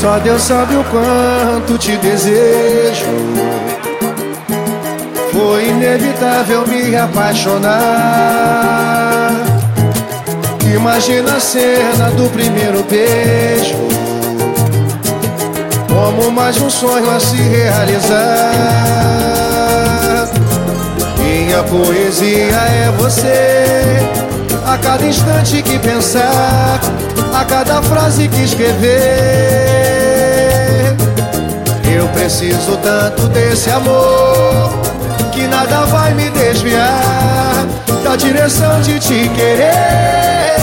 Só Deus sabe o quanto te desejo. Foi inevitável me apaixonar. Imagina a cena do primeiro beijo. Como mais um sonho a se realizar. Minha poesia é você. A cada instante que pensar, a cada frase que escrever. Eu preciso tanto desse amor que nada vai me desviar da direção de te querer.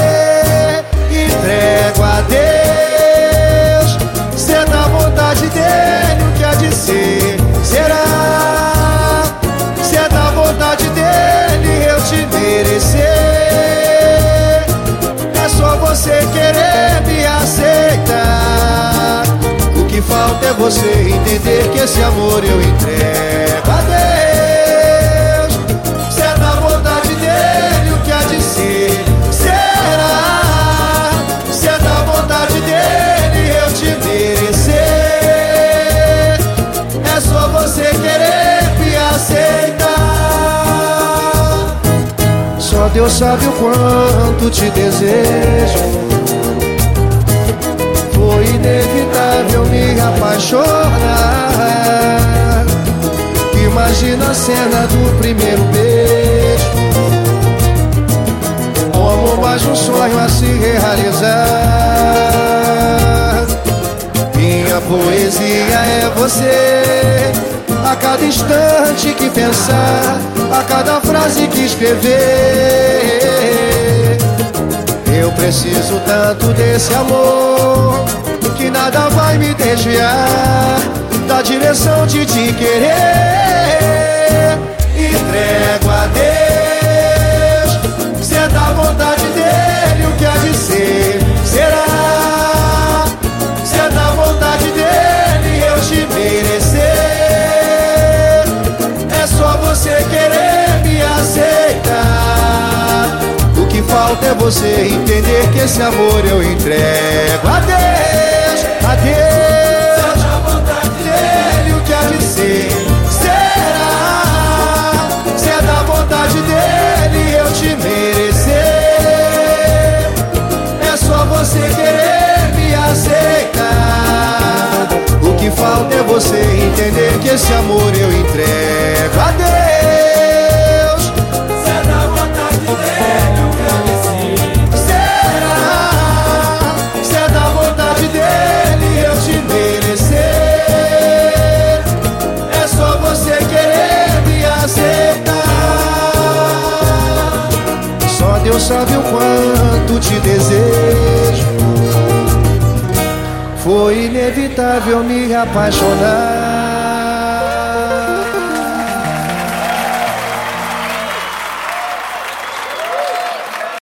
Que falta é você entender que esse amor eu entrego a Deus. Se é da vontade dele o que há de ser, será. Se é da vontade dele eu te merecer, é só você querer me aceitar. Só Deus sabe o quanto te desejo. Foi inevitável me apaixonar. Cena do primeiro beijo. Como mais um sonho a se realizar. Minha poesia é você. A cada instante que pensar, a cada frase que escrever. Eu preciso tanto desse amor que nada vai me desviar da direção de te querer. Falta é você entender que esse amor eu entrego a Deus, a Deus. Se é da vontade dele o que há de ser, será. Se é da vontade dele eu te merecer, é só você querer me aceitar. O que falta é você entender que esse amor eu entrego Deus sabe o quanto te desejo. Foi inevitável me apaixonar.